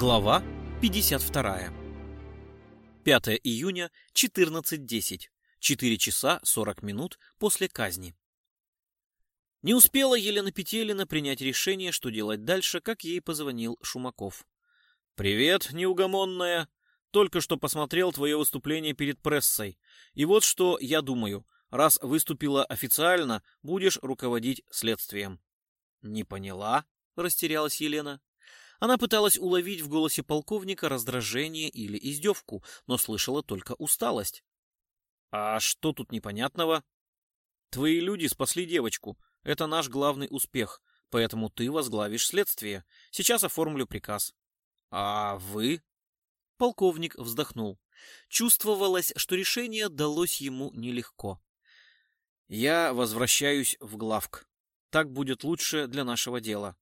Глава 52. 5 июня, 14.10. 4 часа 40 минут после казни. Не успела Елена Петелина принять решение, что делать дальше, как ей позвонил Шумаков. «Привет, неугомонная. Только что посмотрел твое выступление перед прессой. И вот что я думаю. Раз выступила официально, будешь руководить следствием». «Не поняла?» — растерялась Елена. Она пыталась уловить в голосе полковника раздражение или издевку, но слышала только усталость. «А что тут непонятного?» «Твои люди спасли девочку. Это наш главный успех, поэтому ты возглавишь следствие. Сейчас оформлю приказ». «А вы?» Полковник вздохнул. Чувствовалось, что решение далось ему нелегко. «Я возвращаюсь в главк. Так будет лучше для нашего дела.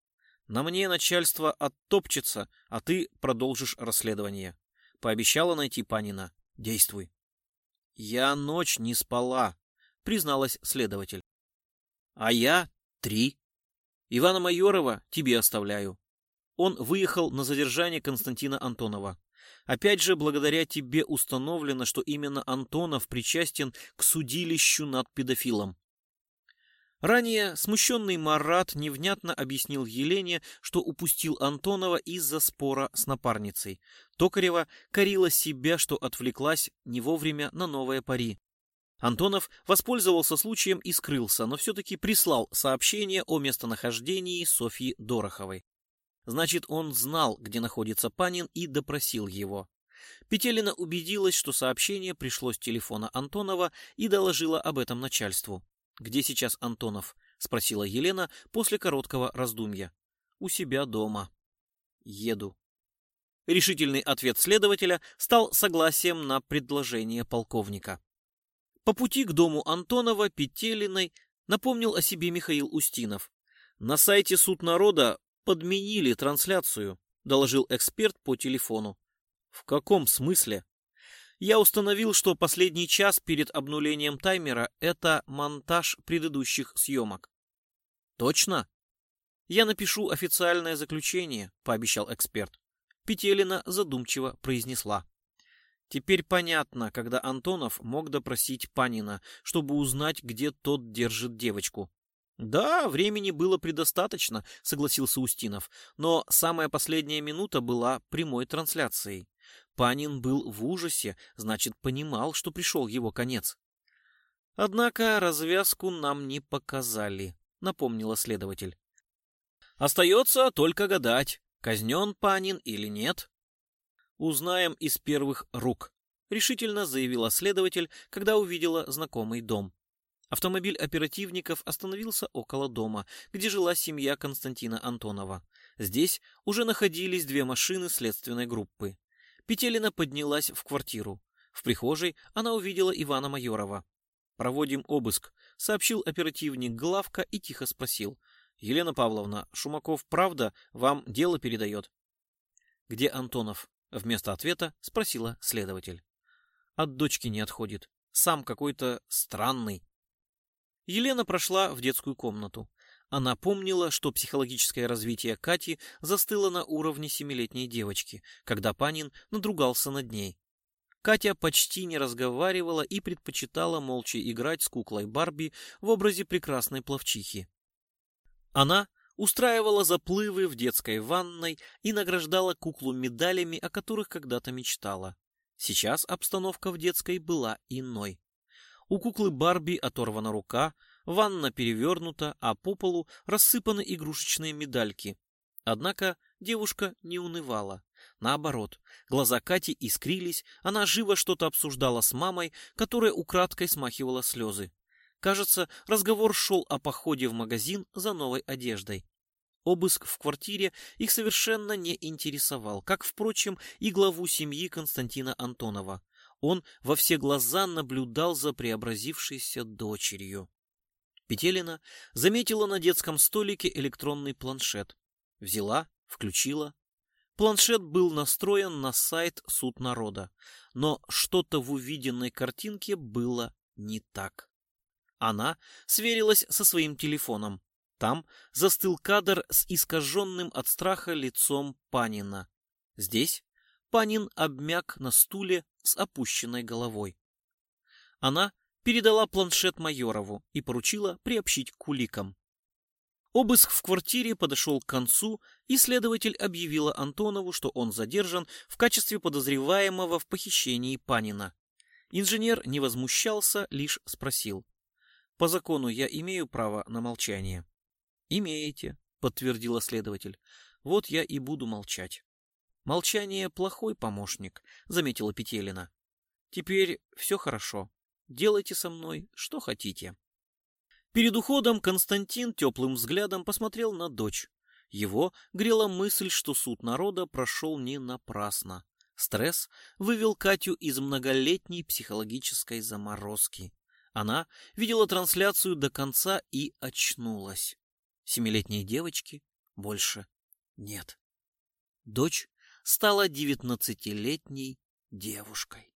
На мне начальство оттопчется, а ты продолжишь расследование. Пообещала найти Панина. Действуй. Я ночь не спала, призналась следователь. А я три. Ивана Майорова тебе оставляю. Он выехал на задержание Константина Антонова. Опять же, благодаря тебе установлено, что именно Антонов причастен к судилищу над педофилом. Ранее смущенный Марат невнятно объяснил Елене, что упустил Антонова из-за спора с напарницей. Токарева корила себя, что отвлеклась не вовремя на новое пари. Антонов воспользовался случаем и скрылся, но все-таки прислал сообщение о местонахождении Софьи Дороховой. Значит, он знал, где находится Панин, и допросил его. Петелина убедилась, что сообщение пришло с телефона Антонова и доложила об этом начальству. «Где сейчас Антонов?» — спросила Елена после короткого раздумья. «У себя дома». «Еду». Решительный ответ следователя стал согласием на предложение полковника. По пути к дому Антонова Петелиной напомнил о себе Михаил Устинов. «На сайте Суд народа подменили трансляцию», — доложил эксперт по телефону. «В каком смысле?» Я установил, что последний час перед обнулением таймера — это монтаж предыдущих съемок. Точно? Я напишу официальное заключение, пообещал эксперт. Петелина задумчиво произнесла. Теперь понятно, когда Антонов мог допросить Панина, чтобы узнать, где тот держит девочку. Да, времени было предостаточно, согласился Устинов, но самая последняя минута была прямой трансляцией. Панин был в ужасе, значит, понимал, что пришел его конец. Однако развязку нам не показали, напомнила следователь. Остается только гадать, казнен Панин или нет. Узнаем из первых рук, решительно заявила следователь, когда увидела знакомый дом. Автомобиль оперативников остановился около дома, где жила семья Константина Антонова. Здесь уже находились две машины следственной группы. Петелина поднялась в квартиру. В прихожей она увидела Ивана Майорова. «Проводим обыск», — сообщил оперативник Главка и тихо спросил. «Елена Павловна, Шумаков правда вам дело передает?» «Где Антонов?» — вместо ответа спросила следователь. «От дочки не отходит. Сам какой-то странный». Елена прошла в детскую комнату. Она помнила, что психологическое развитие Кати застыло на уровне семилетней девочки, когда Панин надругался над ней. Катя почти не разговаривала и предпочитала молча играть с куклой Барби в образе прекрасной пловчихи. Она устраивала заплывы в детской ванной и награждала куклу медалями, о которых когда-то мечтала. Сейчас обстановка в детской была иной. У куклы Барби оторвана рука, Ванна перевернута, а по полу рассыпаны игрушечные медальки. Однако девушка не унывала. Наоборот, глаза Кати искрились, она живо что-то обсуждала с мамой, которая украдкой смахивала слезы. Кажется, разговор шел о походе в магазин за новой одеждой. Обыск в квартире их совершенно не интересовал, как, впрочем, и главу семьи Константина Антонова. Он во все глаза наблюдал за преобразившейся дочерью. Петелина заметила на детском столике электронный планшет. Взяла, включила. Планшет был настроен на сайт Суд народа, но что-то в увиденной картинке было не так. Она сверилась со своим телефоном. Там застыл кадр с искаженным от страха лицом Панина. Здесь Панин обмяк на стуле с опущенной головой. Она передала планшет Майорову и поручила приобщить к уликам. Обыск в квартире подошел к концу, и следователь объявила Антонову, что он задержан в качестве подозреваемого в похищении Панина. Инженер не возмущался, лишь спросил. «По закону я имею право на молчание?» «Имеете», — подтвердила следователь. «Вот я и буду молчать». «Молчание — плохой помощник», — заметила Петелина. «Теперь все хорошо. Делайте со мной что хотите». Перед уходом Константин теплым взглядом посмотрел на дочь. Его грела мысль, что суд народа прошел не напрасно. Стресс вывел Катю из многолетней психологической заморозки. Она видела трансляцию до конца и очнулась. Семилетней девочки больше нет. Дочь стала девятнадцатилетней девушкой.